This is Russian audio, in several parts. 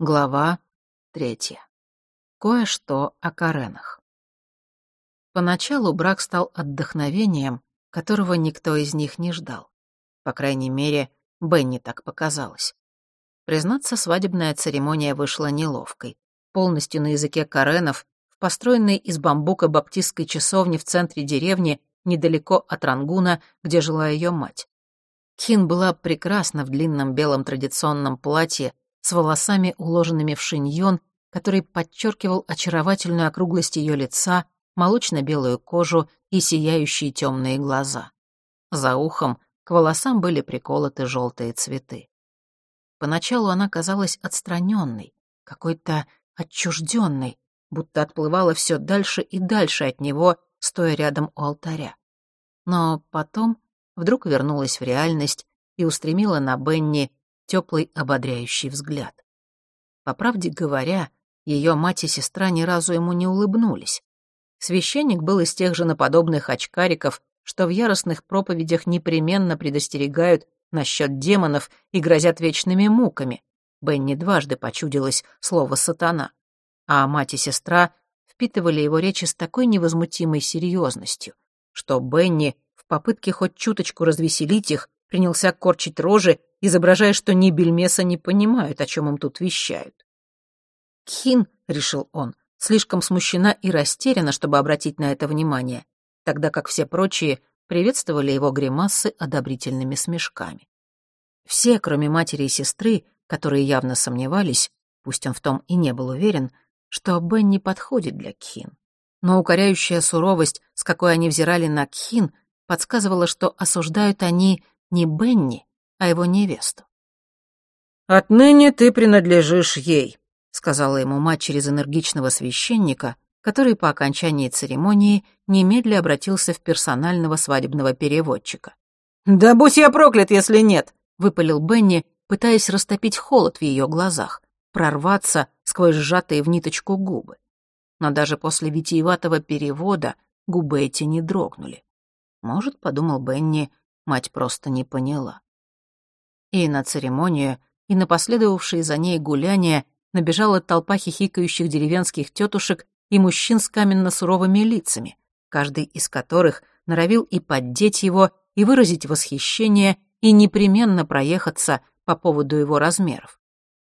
Глава третья. Кое-что о Каренах. Поначалу брак стал отдохновением, которого никто из них не ждал. По крайней мере, Бенни так показалось. Признаться, свадебная церемония вышла неловкой. Полностью на языке Каренов, в построенной из бамбука баптистской часовне в центре деревни, недалеко от Рангуна, где жила ее мать. Кин была прекрасна в длинном белом традиционном платье, с волосами, уложенными в шиньон, который подчеркивал очаровательную округлость ее лица, молочно-белую кожу и сияющие темные глаза. За ухом к волосам были приколоты желтые цветы. Поначалу она казалась отстраненной, какой-то отчужденной, будто отплывала все дальше и дальше от него, стоя рядом у алтаря. Но потом вдруг вернулась в реальность и устремила на Бенни теплый ободряющий взгляд. По правде говоря, ее мать и сестра ни разу ему не улыбнулись. Священник был из тех же наподобных очкариков, что в яростных проповедях непременно предостерегают насчет демонов и грозят вечными муками. Бенни дважды почудилось слово «сатана», а мать и сестра впитывали его речи с такой невозмутимой серьезностью, что Бенни в попытке хоть чуточку развеселить их принялся корчить рожи, изображая, что ни бельмеса не понимают, о чем им тут вещают. «Кин», — решил он, слишком смущена и растеряна, чтобы обратить на это внимание, тогда как все прочие приветствовали его гримасы одобрительными смешками. Все, кроме матери и сестры, которые явно сомневались, пусть он в том и не был уверен, что Бен не подходит для Кхин. Но укоряющая суровость, с какой они взирали на Кхин, подсказывала, что осуждают они не Бенни, а его невесту. «Отныне ты принадлежишь ей», — сказала ему мать через энергичного священника, который по окончании церемонии немедля обратился в персонального свадебного переводчика. «Да будь я проклят, если нет!» — выпалил Бенни, пытаясь растопить холод в ее глазах, прорваться сквозь сжатые в ниточку губы. Но даже после витиеватого перевода губы эти не дрогнули. Может, подумал Бенни, мать просто не поняла. И на церемонию, и на последовавшие за ней гуляния набежала толпа хихикающих деревенских тетушек и мужчин с каменно-суровыми лицами, каждый из которых норовил и поддеть его, и выразить восхищение, и непременно проехаться по поводу его размеров.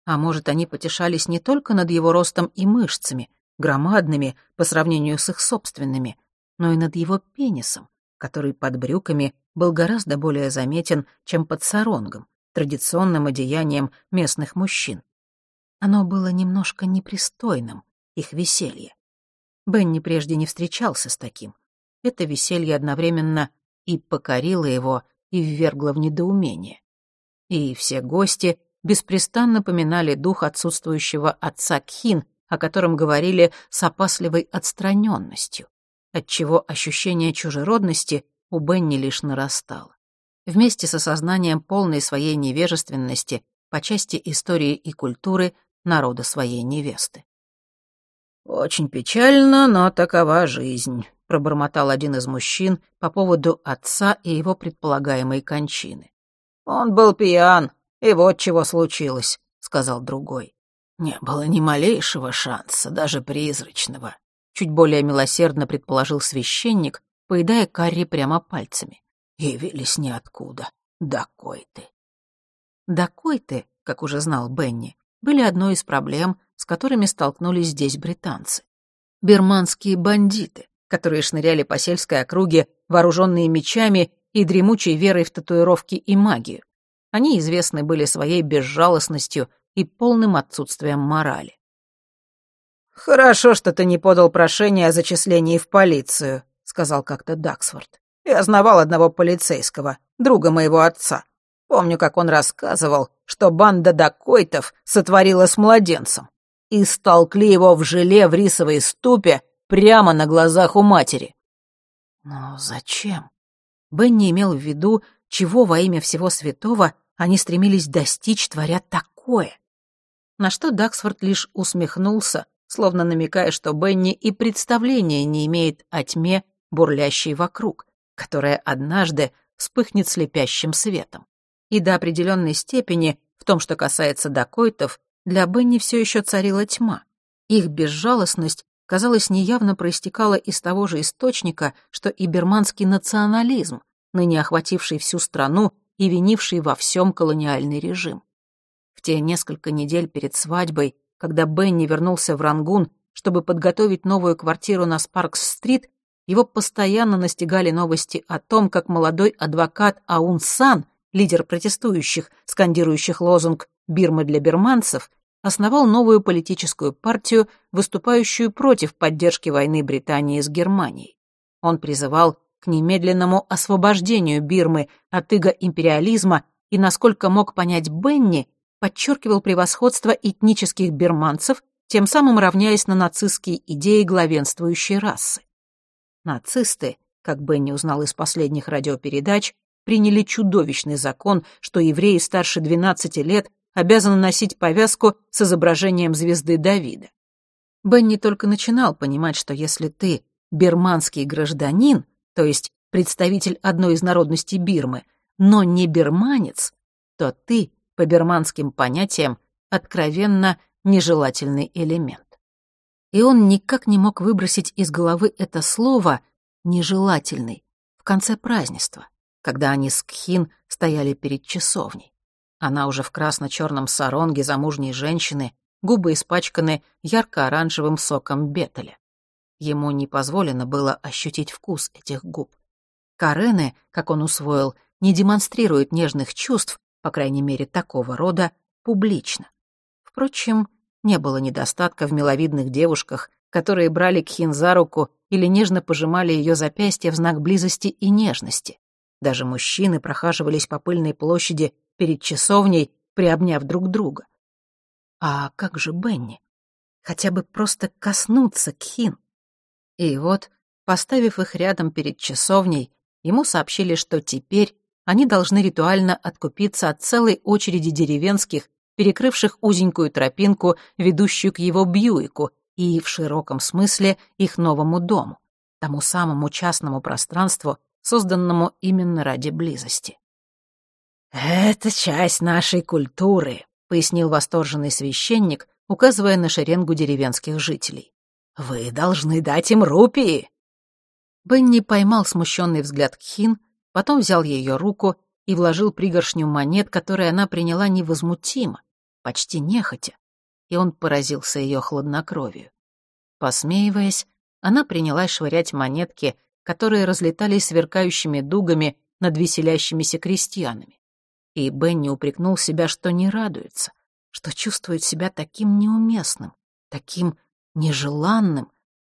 А может, они потешались не только над его ростом и мышцами, громадными по сравнению с их собственными, но и над его пенисом, который под брюками был гораздо более заметен, чем под саронгом, традиционным одеянием местных мужчин. Оно было немножко непристойным, их веселье. Бенни прежде не встречался с таким. Это веселье одновременно и покорило его, и ввергло в недоумение. И все гости беспрестанно поминали дух отсутствующего отца Кхин, о котором говорили с опасливой отстраненностью, отчего ощущение чужеродности у Бенни лишь нарастало. Вместе с осознанием полной своей невежественности по части истории и культуры народа своей невесты. «Очень печально, но такова жизнь», — пробормотал один из мужчин по поводу отца и его предполагаемой кончины. «Он был пьян, и вот чего случилось», — сказал другой. «Не было ни малейшего шанса, даже призрачного», — чуть более милосердно предположил священник, поедая карри прямо пальцами. Явились ниоткуда. Дакойты. Дакойты, как уже знал Бенни, были одной из проблем, с которыми столкнулись здесь британцы. Бирманские бандиты, которые шныряли по сельской округе, вооруженные мечами и дремучей верой в татуировки и магию. Они известны были своей безжалостностью и полным отсутствием морали. «Хорошо, что ты не подал прошение о зачислении в полицию», — сказал как-то Даксфорд. «Я знавал одного полицейского, друга моего отца. Помню, как он рассказывал, что банда дакойтов сотворила с младенцем и столкли его в желе в рисовой ступе прямо на глазах у матери». «Но зачем?» Бенни имел в виду, чего во имя всего святого они стремились достичь, творя такое. На что Даксфорд лишь усмехнулся, словно намекая, что Бенни и представления не имеет о тьме, бурлящей вокруг, которая однажды вспыхнет слепящим светом. И до определенной степени, в том, что касается дакойтов, для Бенни все еще царила тьма. Их безжалостность, казалось, неявно проистекала из того же источника, что и берманский национализм, ныне охвативший всю страну и винивший во всем колониальный режим. В те несколько недель перед свадьбой, когда Бенни вернулся в Рангун, чтобы подготовить новую квартиру на Спаркс-стрит, его постоянно настигали новости о том, как молодой адвокат Аун Сан, лидер протестующих, скандирующих лозунг «Бирма для бирманцев», основал новую политическую партию, выступающую против поддержки войны Британии с Германией. Он призывал к немедленному освобождению Бирмы от иго империализма и, насколько мог понять Бенни, подчеркивал превосходство этнических бирманцев, тем самым равняясь на нацистские идеи главенствующей расы. Нацисты, как Бенни узнал из последних радиопередач, приняли чудовищный закон, что евреи старше 12 лет обязаны носить повязку с изображением звезды Давида. Бенни только начинал понимать, что если ты бирманский гражданин, то есть представитель одной из народностей Бирмы, но не бирманец, то ты, по бирманским понятиям, откровенно нежелательный элемент. И он никак не мог выбросить из головы это слово «нежелательный» в конце празднества, когда они с Кхин стояли перед часовней. Она уже в красно-черном саронге замужней женщины, губы испачканы ярко-оранжевым соком бетеля. Ему не позволено было ощутить вкус этих губ. Карены, как он усвоил, не демонстрируют нежных чувств, по крайней мере, такого рода, публично. Впрочем, не было недостатка в миловидных девушках, которые брали Кхин за руку или нежно пожимали ее запястье в знак близости и нежности. Даже мужчины прохаживались по пыльной площади перед часовней, приобняв друг друга. А как же Бенни? Хотя бы просто коснуться Кхин. И вот, поставив их рядом перед часовней, ему сообщили, что теперь они должны ритуально откупиться от целой очереди деревенских, перекрывших узенькую тропинку, ведущую к его Бьюику, и, в широком смысле, их новому дому, тому самому частному пространству, созданному именно ради близости. «Это часть нашей культуры», — пояснил восторженный священник, указывая на шеренгу деревенских жителей. «Вы должны дать им рупии!» Бенни поймал смущенный взгляд Кхин, потом взял ее руку и вложил пригоршню монет, которые она приняла невозмутимо, почти нехотя, и он поразился ее хладнокровию. Посмеиваясь, она принялась швырять монетки, которые разлетались сверкающими дугами над веселящимися крестьянами. И Бенни упрекнул себя, что не радуется, что чувствует себя таким неуместным, таким нежеланным.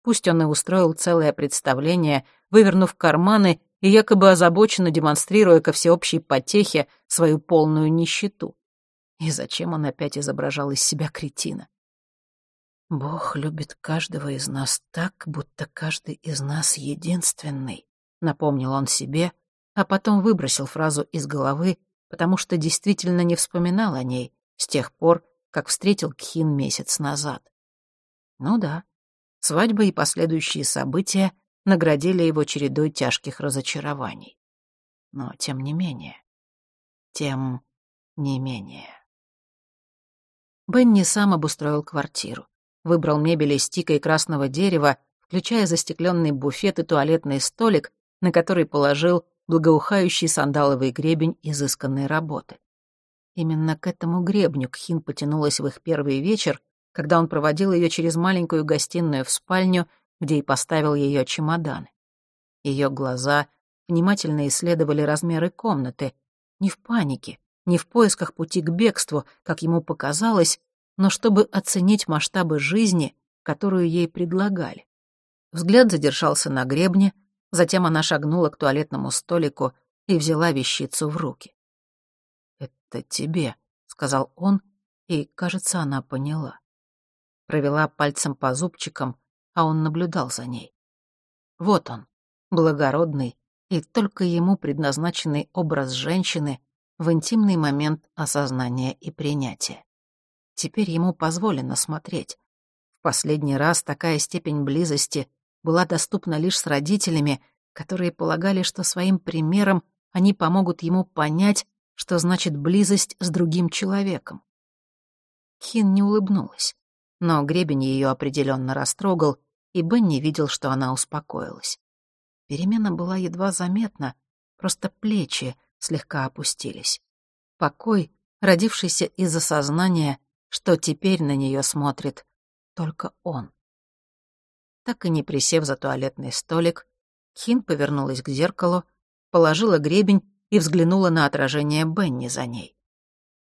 Пусть он и устроил целое представление, вывернув карманы и якобы озабоченно демонстрируя ко всеобщей потехе свою полную нищету. И зачем он опять изображал из себя кретина? «Бог любит каждого из нас так, будто каждый из нас единственный», — напомнил он себе, а потом выбросил фразу из головы, потому что действительно не вспоминал о ней с тех пор, как встретил Кхин месяц назад. Ну да, свадьба и последующие события наградили его чередой тяжких разочарований. Но тем не менее, тем не менее. Бенни сам обустроил квартиру. Выбрал мебель из тика и красного дерева, включая застекленный буфет и туалетный столик, на который положил благоухающий сандаловый гребень изысканной работы. Именно к этому гребню Кхин потянулась в их первый вечер, когда он проводил ее через маленькую гостиную в спальню, где и поставил ее чемоданы. Ее глаза внимательно исследовали размеры комнаты, не в панике, не в поисках пути к бегству, как ему показалось, но чтобы оценить масштабы жизни, которую ей предлагали. Взгляд задержался на гребне, затем она шагнула к туалетному столику и взяла вещицу в руки. «Это тебе», — сказал он, и, кажется, она поняла. Провела пальцем по зубчикам, а он наблюдал за ней. Вот он, благородный и только ему предназначенный образ женщины, в интимный момент осознания и принятия. Теперь ему позволено смотреть. В последний раз такая степень близости была доступна лишь с родителями, которые полагали, что своим примером они помогут ему понять, что значит близость с другим человеком. Хин не улыбнулась, но гребень ее определенно растрогал, и Бенни видел, что она успокоилась. Перемена была едва заметна, просто плечи слегка опустились. Покой, родившийся из осознания, что теперь на нее смотрит только он. Так и не присев за туалетный столик, Хин повернулась к зеркалу, положила гребень и взглянула на отражение Бенни за ней.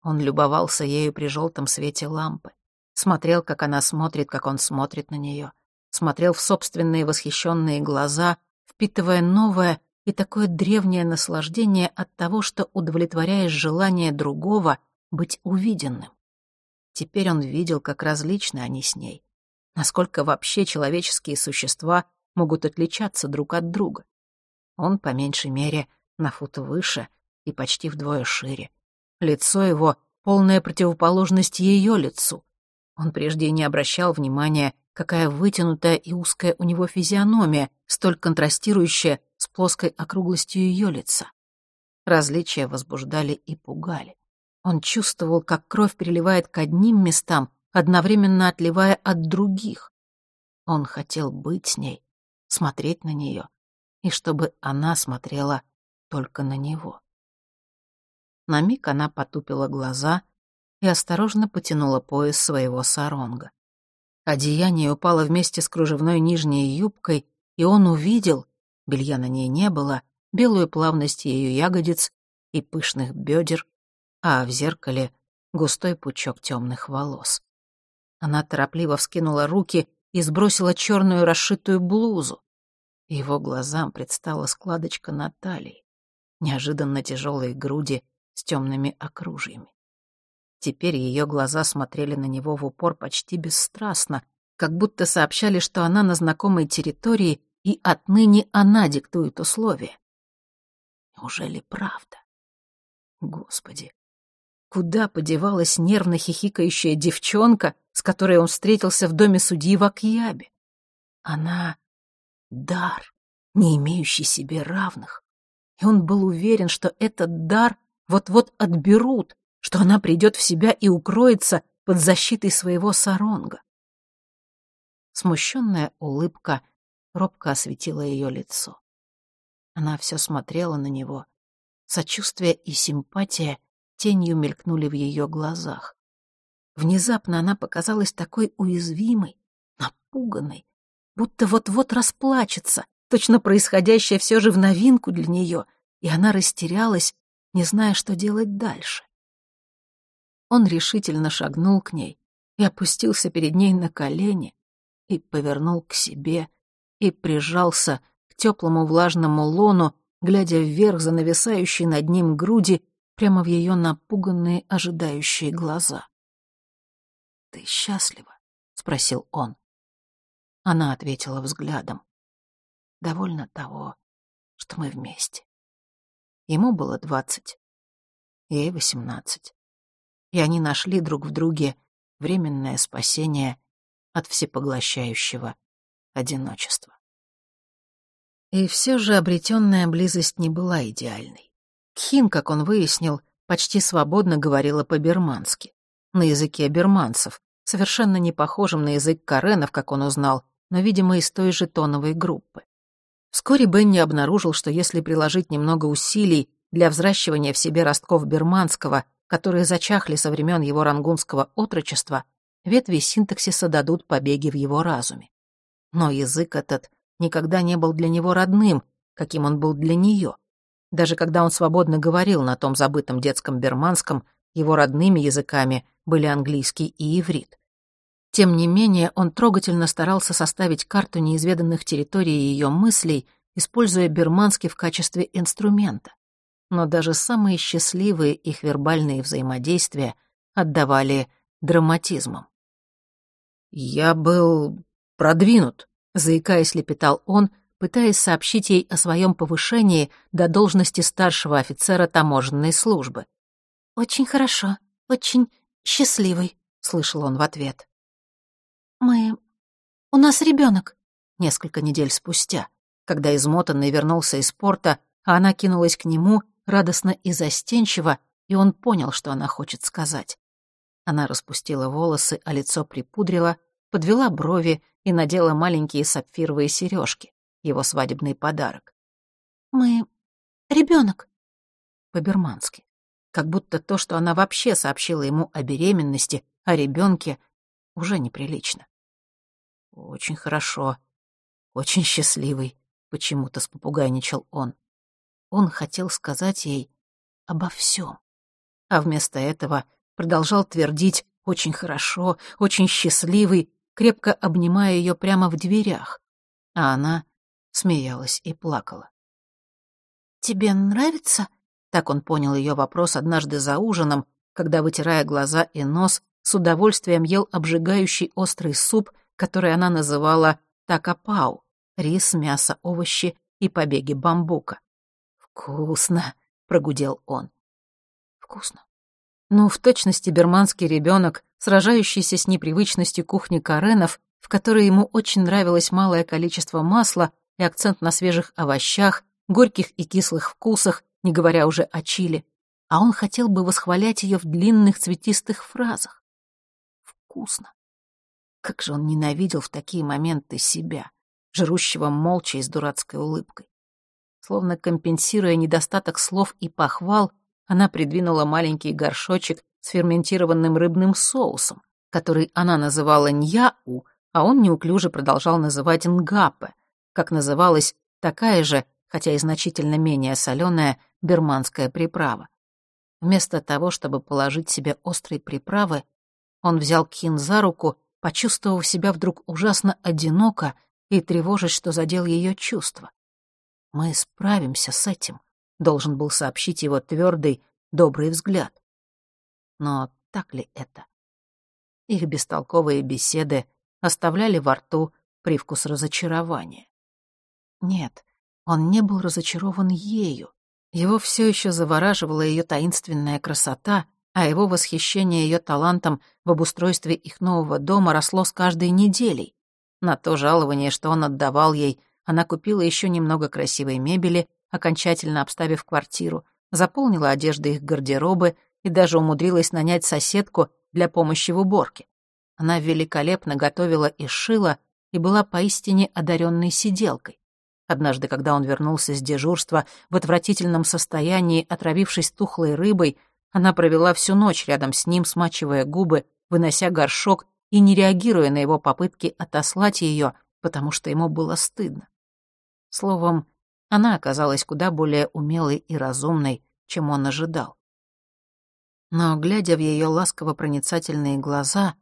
Он любовался ею при желтом свете лампы, смотрел, как она смотрит, как он смотрит на нее, смотрел в собственные восхищенные глаза, впитывая новое и такое древнее наслаждение от того, что удовлетворяешь желание другого быть увиденным. Теперь он видел, как различны они с ней, насколько вообще человеческие существа могут отличаться друг от друга. Он, по меньшей мере, на фут выше и почти вдвое шире. Лицо его — полная противоположность ее лицу. Он прежде не обращал внимания, какая вытянутая и узкая у него физиономия, столь контрастирующая с плоской округлостью ее лица. Различия возбуждали и пугали. Он чувствовал, как кровь переливает к одним местам, одновременно отливая от других. Он хотел быть с ней, смотреть на нее, и чтобы она смотрела только на него. На миг она потупила глаза и осторожно потянула пояс своего саронга. Одеяние упало вместе с кружевной нижней юбкой, и он увидел, белья на ней не было, белую плавность ее ягодиц и пышных бедер, а в зеркале густой пучок темных волос. Она торопливо вскинула руки и сбросила черную расшитую блузу. Его глазам предстала складочка на талии, неожиданно тяжелые груди с темными окружьями. Теперь ее глаза смотрели на него в упор почти бесстрастно, как будто сообщали, что она на знакомой территории, и отныне она диктует условия. Неужели правда? Господи, куда подевалась нервно хихикающая девчонка, с которой он встретился в доме судьи в Акьябе? Она — дар, не имеющий себе равных. И он был уверен, что этот дар вот-вот отберут, что она придет в себя и укроется под защитой своего саронга. Смущенная улыбка робко осветила ее лицо. Она все смотрела на него. Сочувствие и симпатия тенью мелькнули в ее глазах. Внезапно она показалась такой уязвимой, напуганной, будто вот-вот расплачется, точно происходящее все же в новинку для нее, и она растерялась, не зная, что делать дальше. Он решительно шагнул к ней и опустился перед ней на колени и повернул к себе и прижался к теплому влажному лону, глядя вверх за нависающей над ним груди, прямо в ее напуганные ожидающие глаза. «Ты счастлива?» — спросил он. Она ответила взглядом. «Довольно того, что мы вместе». Ему было двадцать, ей восемнадцать и они нашли друг в друге временное спасение от всепоглощающего одиночества. И все же обретенная близость не была идеальной. Кхин, как он выяснил, почти свободно говорила по-бермански, на языке берманцев, совершенно не похожем на язык каренов, как он узнал, но, видимо, из той же тоновой группы. Вскоре Бенни обнаружил, что если приложить немного усилий для взращивания в себе ростков берманского которые зачахли со времен его рангунского отрочества, ветви синтаксиса дадут побеги в его разуме. Но язык этот никогда не был для него родным, каким он был для нее. Даже когда он свободно говорил на том забытом детском берманском, его родными языками были английский и иврит. Тем не менее, он трогательно старался составить карту неизведанных территорий ее мыслей, используя берманский в качестве инструмента но даже самые счастливые их вербальные взаимодействия отдавали драматизмом. «Я был продвинут», — заикаясь, лепетал он, пытаясь сообщить ей о своем повышении до должности старшего офицера таможенной службы. «Очень хорошо, очень счастливый», — слышал он в ответ. «Мы... у нас ребенок. несколько недель спустя, когда измотанный вернулся из порта, а она кинулась к нему радостно и застенчиво, и он понял, что она хочет сказать. Она распустила волосы, а лицо припудрила, подвела брови и надела маленькие сапфировые сережки, его свадебный подарок. «Мы... ребенок. По-бермански. Как будто то, что она вообще сообщила ему о беременности, о ребенке, уже неприлично. «Очень хорошо. Очень счастливый», — почему-то спопугайничал он. Он хотел сказать ей обо всем, а вместо этого продолжал твердить «очень хорошо, очень счастливый», крепко обнимая ее прямо в дверях, а она смеялась и плакала. «Тебе нравится?» — так он понял ее вопрос однажды за ужином, когда, вытирая глаза и нос, с удовольствием ел обжигающий острый суп, который она называла такапау — рис, мясо, овощи и побеги бамбука. «Вкусно!» — прогудел он. «Вкусно». Ну, в точности берманский ребенок, сражающийся с непривычностью кухни Каренов, в которой ему очень нравилось малое количество масла и акцент на свежих овощах, горьких и кислых вкусах, не говоря уже о чили, а он хотел бы восхвалять ее в длинных цветистых фразах вкусно. Как же он ненавидел в такие моменты себя, жрущего молча и с дурацкой улыбкой. Словно компенсируя недостаток слов и похвал, она придвинула маленький горшочек с ферментированным рыбным соусом, который она называла ньяу, а он неуклюже продолжал называть нгапе, как называлась такая же, хотя и значительно менее соленая, берманская приправа. Вместо того, чтобы положить себе острые приправы, он взял Кин за руку, почувствовав себя вдруг ужасно одиноко и тревожить, что задел ее чувства. «Мы справимся с этим», — должен был сообщить его твердый, добрый взгляд. Но так ли это? Их бестолковые беседы оставляли во рту привкус разочарования. Нет, он не был разочарован ею. Его все еще завораживала ее таинственная красота, а его восхищение ее талантом в обустройстве их нового дома росло с каждой неделей. На то жалование, что он отдавал ей, она купила еще немного красивой мебели, окончательно обставив квартиру, заполнила одеждой их гардеробы и даже умудрилась нанять соседку для помощи в уборке. Она великолепно готовила и шила, и была поистине одаренной сиделкой. Однажды, когда он вернулся с дежурства в отвратительном состоянии, отравившись тухлой рыбой, она провела всю ночь рядом с ним, смачивая губы, вынося горшок и не реагируя на его попытки отослать ее, потому что ему было стыдно. Словом, она оказалась куда более умелой и разумной, чем он ожидал. Но, глядя в ее ласково-проницательные глаза,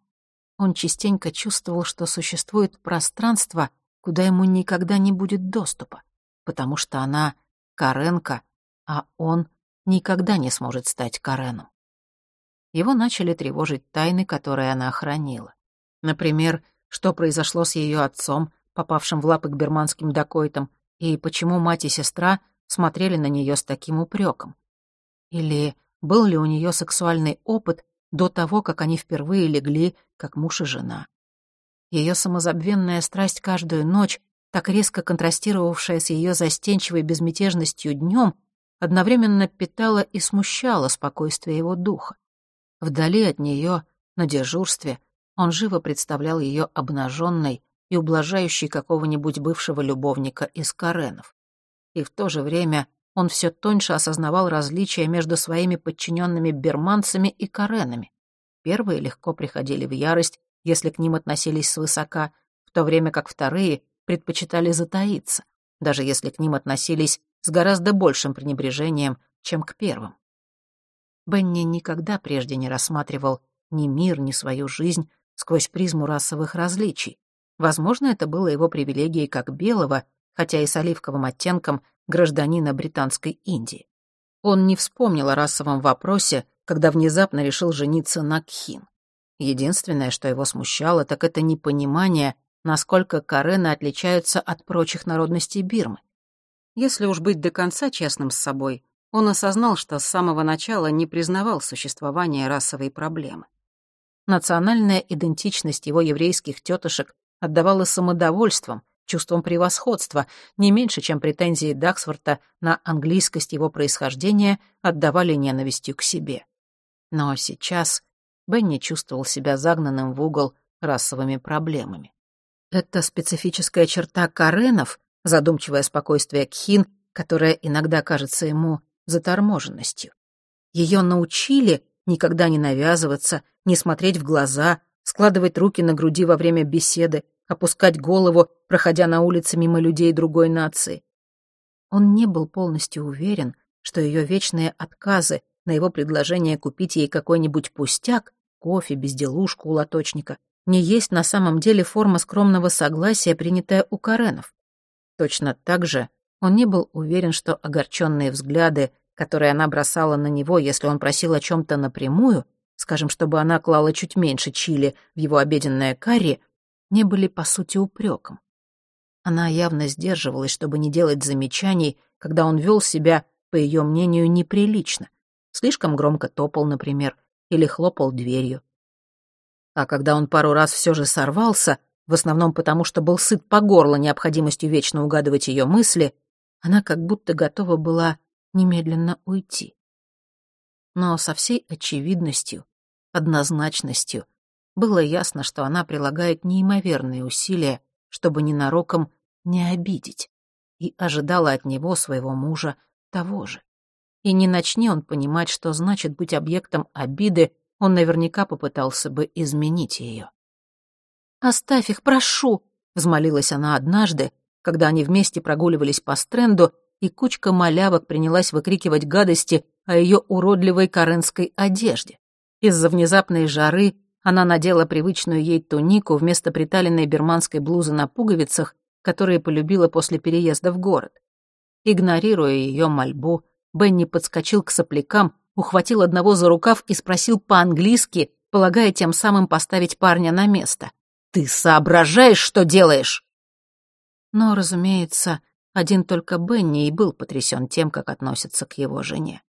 он частенько чувствовал, что существует пространство, куда ему никогда не будет доступа, потому что она — Каренко, а он никогда не сможет стать Кареном. Его начали тревожить тайны, которые она хранила. Например, что произошло с ее отцом, попавшим в лапы к берманским дакойтам, и почему мать и сестра смотрели на нее с таким упреком. Или был ли у нее сексуальный опыт до того, как они впервые легли, как муж и жена. Ее самозабвенная страсть каждую ночь, так резко контрастировавшая с ее застенчивой безмятежностью днем, одновременно питала и смущала спокойствие его духа. Вдали от нее, на дежурстве, он живо представлял ее обнаженной и ублажающей какого-нибудь бывшего любовника из Каренов. И в то же время он все тоньше осознавал различия между своими подчиненными берманцами и каренами. Первые легко приходили в ярость, если к ним относились свысока, в то время как вторые предпочитали затаиться, даже если к ним относились с гораздо большим пренебрежением, чем к первым. Бенни никогда прежде не рассматривал ни мир, ни свою жизнь сквозь призму расовых различий. Возможно, это было его привилегией как белого, хотя и с оливковым оттенком, гражданина Британской Индии. Он не вспомнил о расовом вопросе, когда внезапно решил жениться на Кхин. Единственное, что его смущало, так это непонимание, насколько Карены отличаются от прочих народностей Бирмы. Если уж быть до конца честным с собой, он осознал, что с самого начала не признавал существование расовой проблемы. Национальная идентичность его еврейских тетушек отдавала самодовольством, чувством превосходства, не меньше, чем претензии Даксворта на английскость его происхождения отдавали ненавистью к себе. Но сейчас Бенни чувствовал себя загнанным в угол расовыми проблемами. Это специфическая черта Каренов, задумчивое спокойствие Кхин, которое иногда кажется ему заторможенностью. Ее научили никогда не навязываться, не смотреть в глаза, складывать руки на груди во время беседы, опускать голову, проходя на улице мимо людей другой нации. Он не был полностью уверен, что ее вечные отказы на его предложение купить ей какой-нибудь пустяк, кофе, безделушку у лоточника, не есть на самом деле форма скромного согласия, принятая у Каренов. Точно так же он не был уверен, что огорченные взгляды, которые она бросала на него, если он просил о чем-то напрямую, скажем, чтобы она клала чуть меньше чили в его обеденное карри, не были по сути упреком. Она явно сдерживалась, чтобы не делать замечаний, когда он вел себя, по ее мнению, неприлично. Слишком громко топал, например, или хлопал дверью. А когда он пару раз все же сорвался, в основном потому, что был сыт по горло необходимостью вечно угадывать ее мысли, она как будто готова была немедленно уйти. Но со всей очевидностью, однозначностью, было ясно, что она прилагает неимоверные усилия, чтобы ненароком не обидеть, и ожидала от него, своего мужа, того же. И не начни он понимать, что значит быть объектом обиды, он наверняка попытался бы изменить ее. «Оставь их, прошу!» — взмолилась она однажды, когда они вместе прогуливались по стренду, и кучка малявок принялась выкрикивать гадости о ее уродливой каренской одежде. Из-за внезапной жары она надела привычную ей тунику вместо приталенной берманской блузы на пуговицах, которые полюбила после переезда в город. Игнорируя ее мольбу, Бенни подскочил к соплякам, ухватил одного за рукав и спросил по-английски, полагая тем самым поставить парня на место. «Ты соображаешь, что делаешь?» Но, разумеется, один только Бенни и был потрясен тем, как относятся к его жене.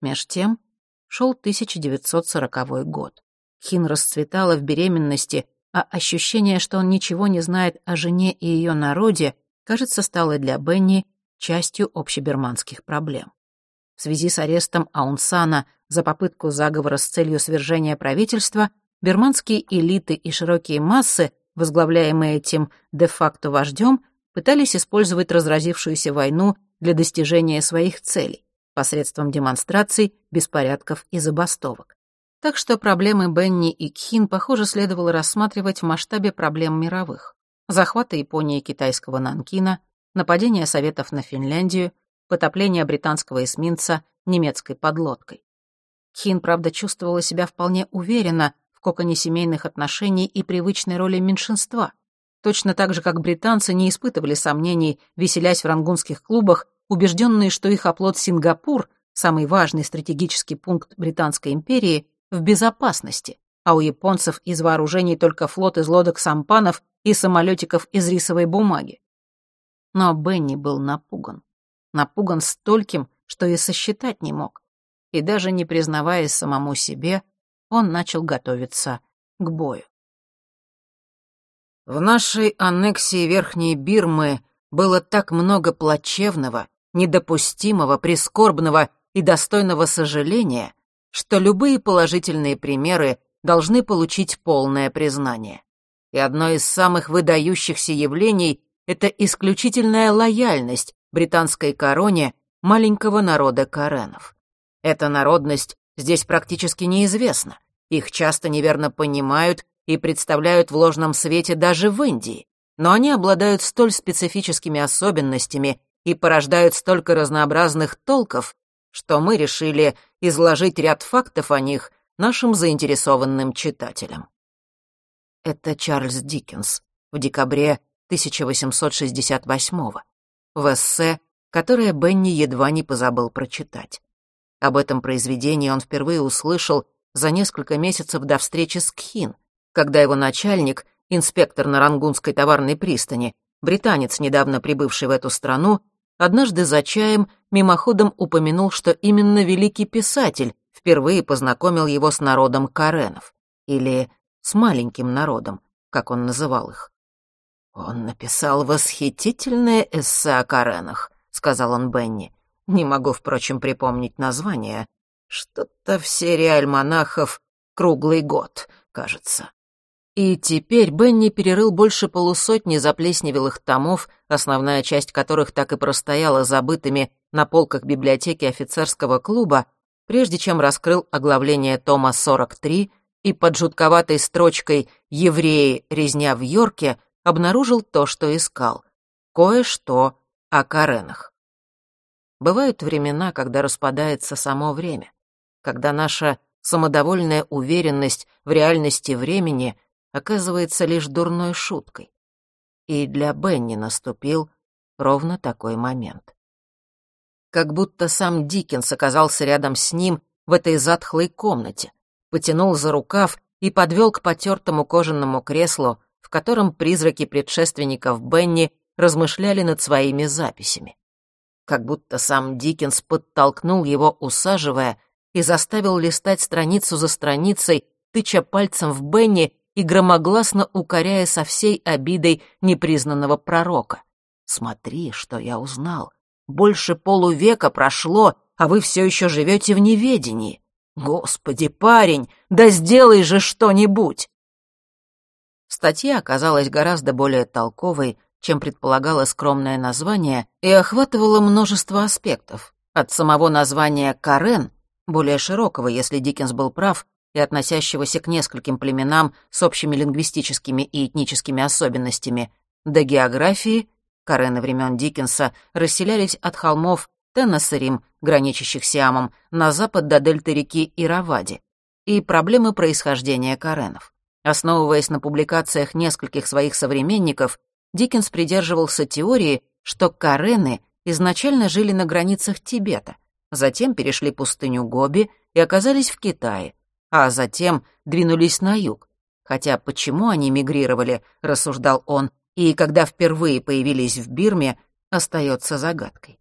Меж тем шел 1940 год. Хин расцветала в беременности, а ощущение, что он ничего не знает о жене и ее народе, кажется, стало для Бенни частью общеберманских проблем. В связи с арестом Аунсана за попытку заговора с целью свержения правительства, берманские элиты и широкие массы, возглавляемые этим де-факто вождем, пытались использовать разразившуюся войну для достижения своих целей посредством демонстраций, беспорядков и забастовок. Так что проблемы Бенни и Кхин, похоже, следовало рассматривать в масштабе проблем мировых. Захвата Японии китайского Нанкина, нападение Советов на Финляндию, потопление британского эсминца немецкой подлодкой. Кхин, правда, чувствовала себя вполне уверенно в коконе семейных отношений и привычной роли меньшинства. Точно так же, как британцы не испытывали сомнений, веселясь в рангунских клубах, убежденные, что их оплот Сингапур, самый важный стратегический пункт Британской империи, в безопасности, а у японцев из вооружений только флот из лодок сампанов и самолетиков из рисовой бумаги. Но Бенни был напуган. Напуган стольким, что и сосчитать не мог. И даже не признаваясь самому себе, он начал готовиться к бою. В нашей аннексии Верхней Бирмы было так много плачевного, недопустимого, прискорбного и достойного сожаления, что любые положительные примеры должны получить полное признание. И одно из самых выдающихся явлений — это исключительная лояльность британской короне маленького народа каренов. Эта народность здесь практически неизвестна. Их часто неверно понимают и представляют в ложном свете даже в Индии. Но они обладают столь специфическими особенностями и порождают столько разнообразных толков, что мы решили изложить ряд фактов о них нашим заинтересованным читателям. Это Чарльз Диккенс в декабре 1868 в эссе, которое Бенни едва не позабыл прочитать. Об этом произведении он впервые услышал за несколько месяцев до встречи с Кхин, когда его начальник, инспектор на Рангунской товарной пристани, британец, недавно прибывший в эту страну, однажды за чаем мимоходом упомянул, что именно великий писатель впервые познакомил его с народом Каренов, или с маленьким народом, как он называл их. «Он написал восхитительное эссе о Каренах», — сказал он Бенни. «Не могу, впрочем, припомнить название. Что-то в серии альманахов круглый год, кажется. И теперь Бенни перерыл больше полусотни заплесневелых томов, основная часть которых так и простояла забытыми на полках библиотеки офицерского клуба, прежде чем раскрыл оглавление тома 43 и под жутковатой строчкой «Евреи. Резня в Йорке» обнаружил то, что искал. Кое-что о Каренах. Бывают времена, когда распадается само время, когда наша самодовольная уверенность в реальности времени оказывается лишь дурной шуткой. И для Бенни наступил ровно такой момент. Как будто сам Диккенс оказался рядом с ним в этой затхлой комнате, потянул за рукав и подвел к потертому кожаному креслу, в котором призраки предшественников Бенни размышляли над своими записями. Как будто сам Диккенс подтолкнул его, усаживая, и заставил листать страницу за страницей, тыча пальцем в Бенни и громогласно укоряя со всей обидой непризнанного пророка. «Смотри, что я узнал. Больше полувека прошло, а вы все еще живете в неведении. Господи, парень, да сделай же что-нибудь!» Статья оказалась гораздо более толковой, чем предполагало скромное название, и охватывала множество аспектов. От самого названия «Карен», более широкого, если Диккенс был прав, и относящегося к нескольким племенам с общими лингвистическими и этническими особенностями, до географии, Карены времен Диккенса расселялись от холмов Теннессерим, граничащих с Сиамом, на запад до дельты реки Иравади, и проблемы происхождения Каренов. Основываясь на публикациях нескольких своих современников, Диккенс придерживался теории, что Карены изначально жили на границах Тибета, затем перешли пустыню Гоби и оказались в Китае, а затем двинулись на юг. Хотя почему они мигрировали, рассуждал он, и когда впервые появились в Бирме, остается загадкой.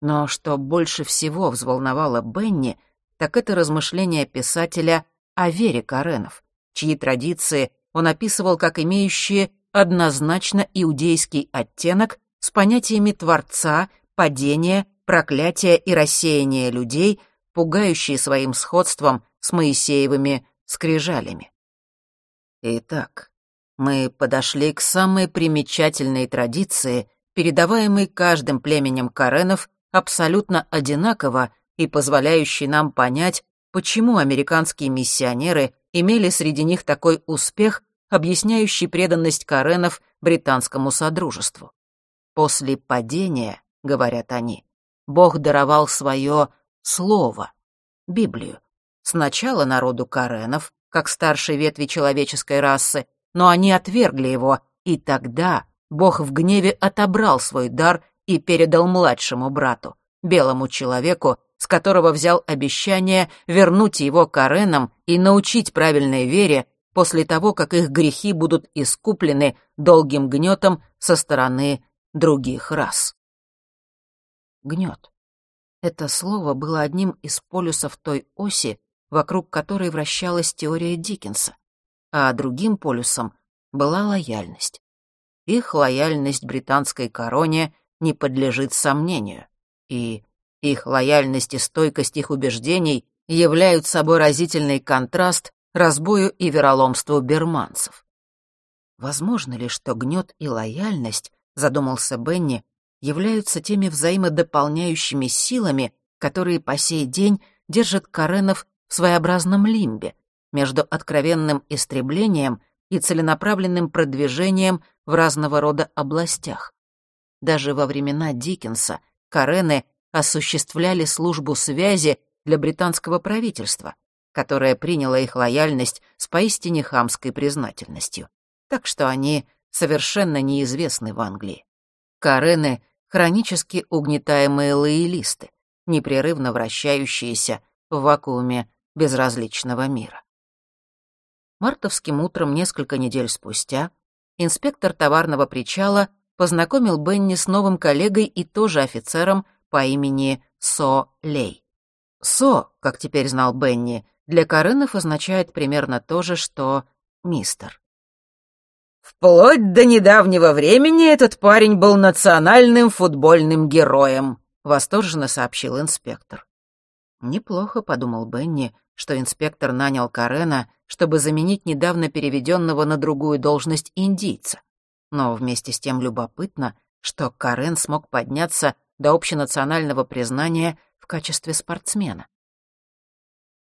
Но что больше всего взволновало Бенни, так это размышления писателя о вере Каренов, чьи традиции он описывал как имеющие однозначно иудейский оттенок с понятиями Творца, падения, проклятия и рассеяния людей, пугающие своим сходством с Моисеевыми скрижалями. Итак, мы подошли к самой примечательной традиции, передаваемой каждым племенем Каренов абсолютно одинаково и позволяющей нам понять, почему американские миссионеры имели среди них такой успех, объясняющий преданность Каренов британскому содружеству. После падения, говорят они, Бог даровал свое слово, Библию, Сначала народу Каренов, как старшей ветви человеческой расы, но они отвергли его, и тогда Бог в гневе отобрал свой дар и передал младшему брату, белому человеку, с которого взял обещание вернуть его Каренам и научить правильной вере после того, как их грехи будут искуплены долгим гнетом со стороны других рас. Гнет. Это слово было одним из полюсов той оси, вокруг которой вращалась теория Диккенса, а другим полюсом была лояльность. Их лояльность британской короне не подлежит сомнению, и их лояльность и стойкость их убеждений являют собой разительный контраст разбою и вероломству берманцев. Возможно ли, что гнет и лояльность, задумался Бенни, являются теми взаимодополняющими силами, которые по сей день держат Каренов своеобразном лимбе между откровенным истреблением и целенаправленным продвижением в разного рода областях. Даже во времена Диккенса Карены осуществляли службу связи для британского правительства, которое приняло их лояльность с поистине хамской признательностью. Так что они совершенно неизвестны в Англии. Карены — хронически угнетаемые лоялисты, непрерывно вращающиеся в вакууме безразличного мира. Мартовским утром несколько недель спустя инспектор товарного причала познакомил Бенни с новым коллегой и тоже офицером по имени Со Лей. Со, как теперь знал Бенни, для Каренов означает примерно то же, что мистер. «Вплоть до недавнего времени этот парень был национальным футбольным героем», — восторженно сообщил инспектор. «Неплохо», — подумал Бенни, что инспектор нанял Карена, чтобы заменить недавно переведенного на другую должность индийца. Но вместе с тем любопытно, что Карен смог подняться до общенационального признания в качестве спортсмена.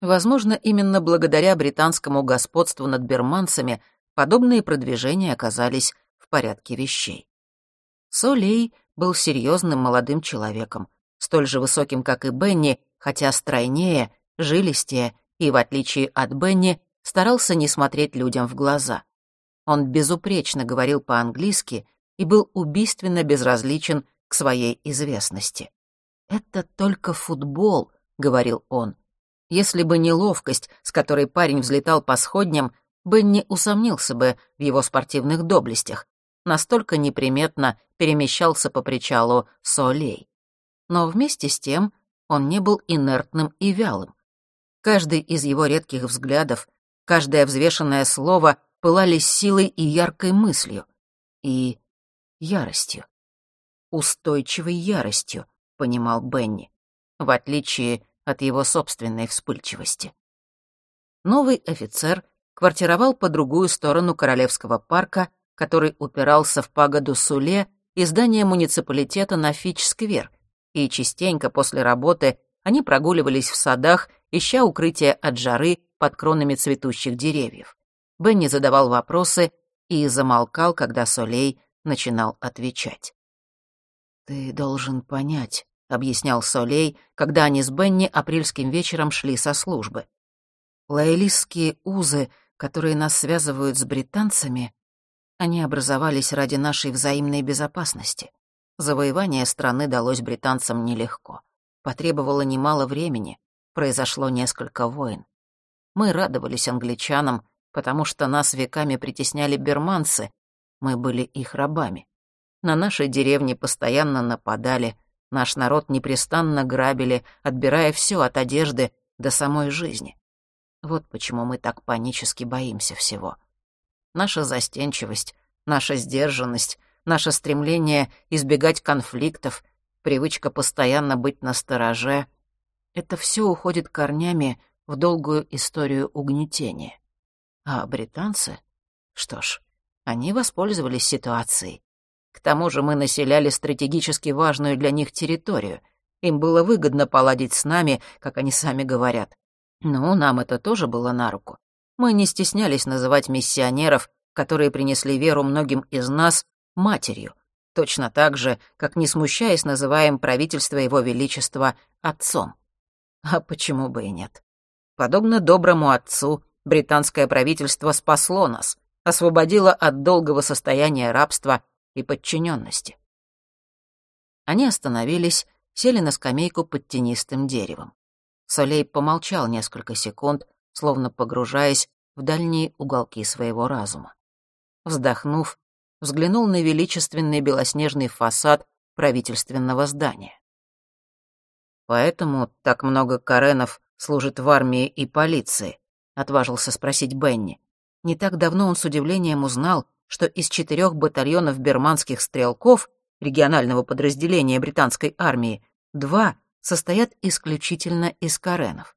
Возможно, именно благодаря британскому господству над берманцами подобные продвижения оказались в порядке вещей. Солей был серьезным молодым человеком, столь же высоким, как и Бенни, хотя стройнее, жилистее и, в отличие от Бенни, старался не смотреть людям в глаза. Он безупречно говорил по-английски и был убийственно безразличен к своей известности. «Это только футбол», — говорил он. Если бы не ловкость, с которой парень взлетал по сходням, Бенни усомнился бы в его спортивных доблестях. Настолько неприметно перемещался по причалу Солей. Но вместе с тем он не был инертным и вялым. Каждый из его редких взглядов, каждое взвешенное слово пылали силой и яркой мыслью. И яростью. Устойчивой яростью, понимал Бенни, в отличие от его собственной вспыльчивости. Новый офицер квартировал по другую сторону Королевского парка, который упирался в пагоду Суле и здание муниципалитета на Фич-сквер, и частенько после работы они прогуливались в садах, ища укрытие от жары под кронами цветущих деревьев. Бенни задавал вопросы и замолкал, когда Солей начинал отвечать. «Ты должен понять», — объяснял Солей, когда они с Бенни апрельским вечером шли со службы. «Лоялистские узы, которые нас связывают с британцами, они образовались ради нашей взаимной безопасности. Завоевание страны далось британцам нелегко. Потребовало немало времени, произошло несколько войн. Мы радовались англичанам, потому что нас веками притесняли берманцы, мы были их рабами. На нашей деревне постоянно нападали, наш народ непрестанно грабили, отбирая все от одежды до самой жизни. Вот почему мы так панически боимся всего. Наша застенчивость, наша сдержанность, наше стремление избегать конфликтов, привычка постоянно быть на стороже — это все уходит корнями в долгую историю угнетения. А британцы? Что ж, они воспользовались ситуацией. К тому же мы населяли стратегически важную для них территорию. Им было выгодно поладить с нами, как они сами говорят. Ну, нам это тоже было на руку. Мы не стеснялись называть миссионеров, которые принесли веру многим из нас, матерью, точно так же, как не смущаясь называем правительство Его Величества отцом. А почему бы и нет? Подобно доброму отцу, британское правительство спасло нас, освободило от долгого состояния рабства и подчиненности. Они остановились, сели на скамейку под тенистым деревом. Солей помолчал несколько секунд, словно погружаясь в дальние уголки своего разума. Вздохнув, взглянул на величественный белоснежный фасад правительственного здания. «Поэтому так много каренов служит в армии и полиции», — отважился спросить Бенни. Не так давно он с удивлением узнал, что из четырех батальонов берманских стрелков, регионального подразделения британской армии, два состоят исключительно из каренов.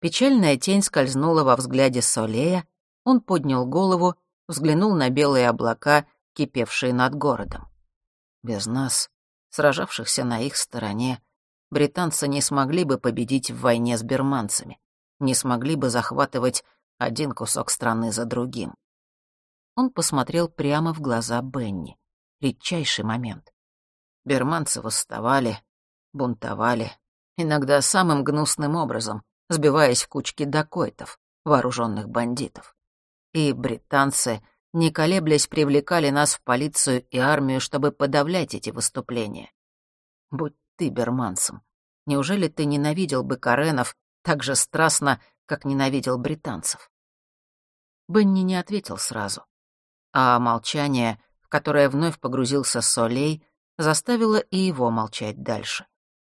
Печальная тень скользнула во взгляде Солея, он поднял голову взглянул на белые облака, кипевшие над городом. Без нас, сражавшихся на их стороне, британцы не смогли бы победить в войне с берманцами, не смогли бы захватывать один кусок страны за другим. Он посмотрел прямо в глаза Бенни. Редчайший момент. Берманцы восставали, бунтовали, иногда самым гнусным образом, сбиваясь в кучки дакойтов, вооруженных бандитов и британцы, не колеблясь, привлекали нас в полицию и армию, чтобы подавлять эти выступления. Будь ты берманцем, неужели ты ненавидел бы Каренов так же страстно, как ненавидел британцев? Бенни не ответил сразу, а молчание, в которое вновь погрузился Солей, заставило и его молчать дальше.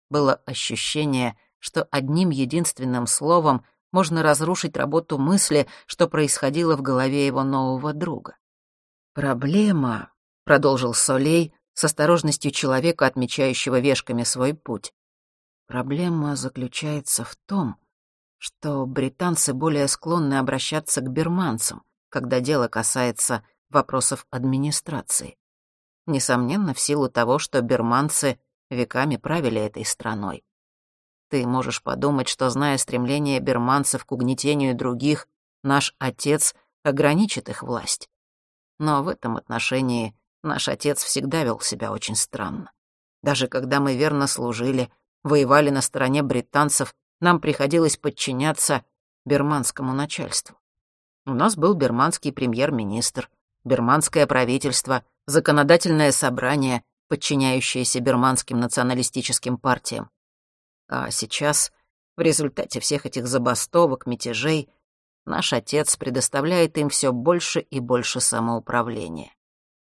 Было ощущение, что одним единственным словом можно разрушить работу мысли, что происходило в голове его нового друга. «Проблема», — продолжил Солей с осторожностью человека, отмечающего вешками свой путь, «проблема заключается в том, что британцы более склонны обращаться к берманцам, когда дело касается вопросов администрации. Несомненно, в силу того, что берманцы веками правили этой страной. Ты можешь подумать, что, зная стремление берманцев к угнетению других, наш отец ограничит их власть. Но в этом отношении наш отец всегда вел себя очень странно. Даже когда мы верно служили, воевали на стороне британцев, нам приходилось подчиняться берманскому начальству. У нас был берманский премьер-министр, берманское правительство, законодательное собрание, подчиняющееся берманским националистическим партиям. А сейчас, в результате всех этих забастовок, мятежей, наш отец предоставляет им все больше и больше самоуправления.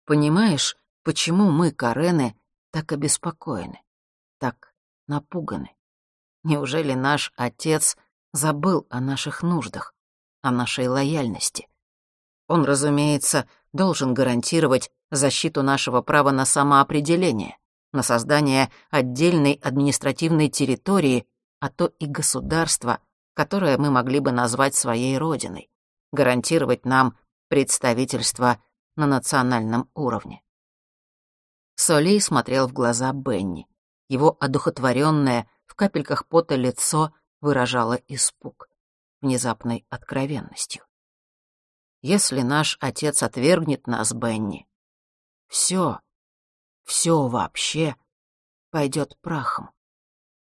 Понимаешь, почему мы, Карены, так обеспокоены, так напуганы? Неужели наш отец забыл о наших нуждах, о нашей лояльности? Он, разумеется, должен гарантировать защиту нашего права на самоопределение, на создание отдельной административной территории, а то и государства, которое мы могли бы назвать своей родиной, гарантировать нам представительство на национальном уровне. Солей смотрел в глаза Бенни. Его одухотворенное, в капельках пота лицо выражало испуг, внезапной откровенностью. Если наш отец отвергнет нас, Бенни, все, все вообще пойдет прахом.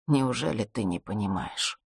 Неужели ты не понимаешь?